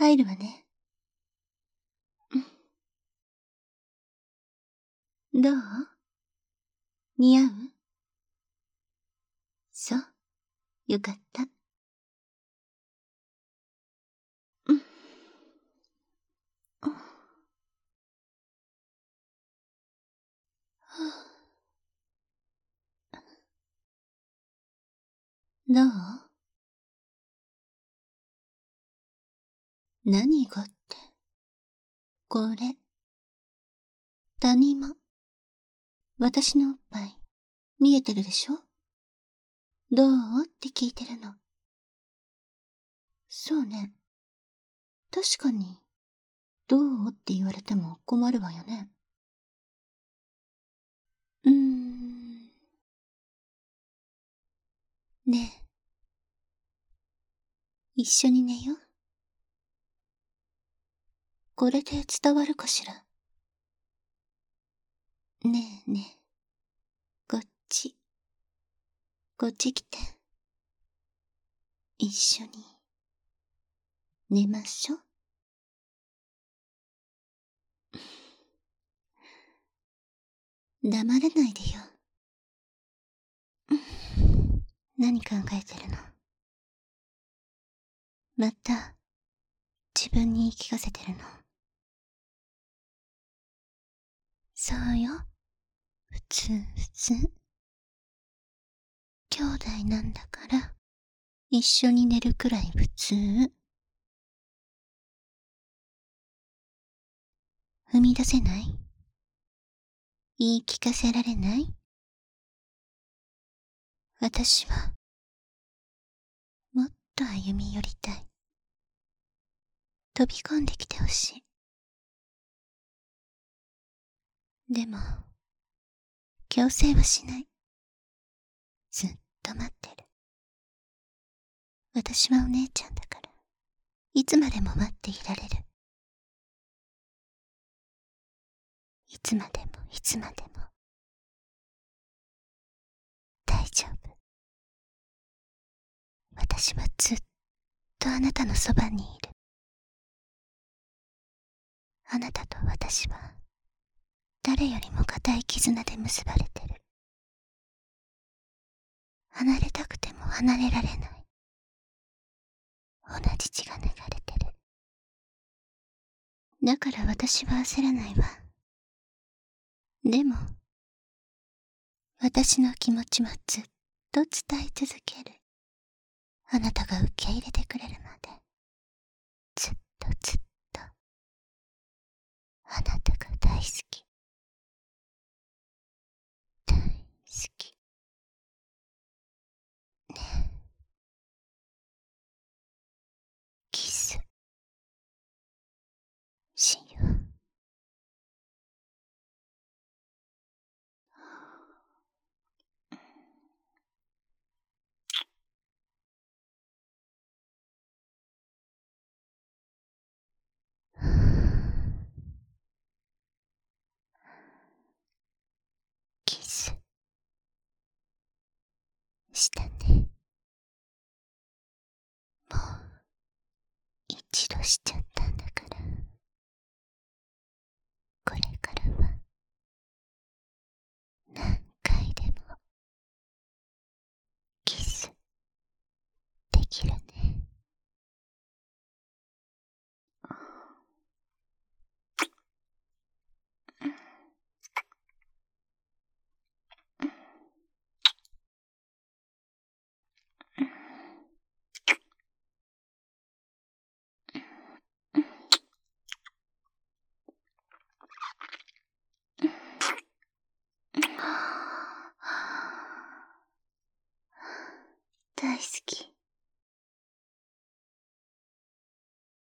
入るわね。どう？似合う？そう。よかった。どう？何がって。これ。谷間。私のおっぱい、見えてるでしょ？どう？って聞いてるの。そうね。確かに、どう？って言われても困るわよね。うーん。ねえ。一緒に寝よう。これで伝わるかしら？ねえねえ。こっち。こっち来て。一緒に。寝ましょ。黙らないでよ。何考えてるの？また、自分に言い聞かせてるの？そうよ。普通、普通。兄弟なんだから、一緒に寝るくらい普通。踏み出せない？言い聞かせられない？私は、もっと歩み寄りたい。飛び込んできてほしい。でも、強制はしない。ずっと待ってる。私はお姉ちゃんだから、いつまでも待っていられる。いつまでもいつまでも。大丈夫。私はずっとあなたのそばにいる。あなたと私は、誰よりも固い絆で結ばれてる。離れたくても離れられない。同じ血が流れてる。だから私は焦らないわ。でも、私の気持ちはずっと伝え続ける。あなたが受け入れてくれるまで。ずっとずっと。あなたが大好き。大好き。ねキス。しよう。したね。もう、一度しちゃったんだから。これからは、何回でも、キス、できるね。大好き。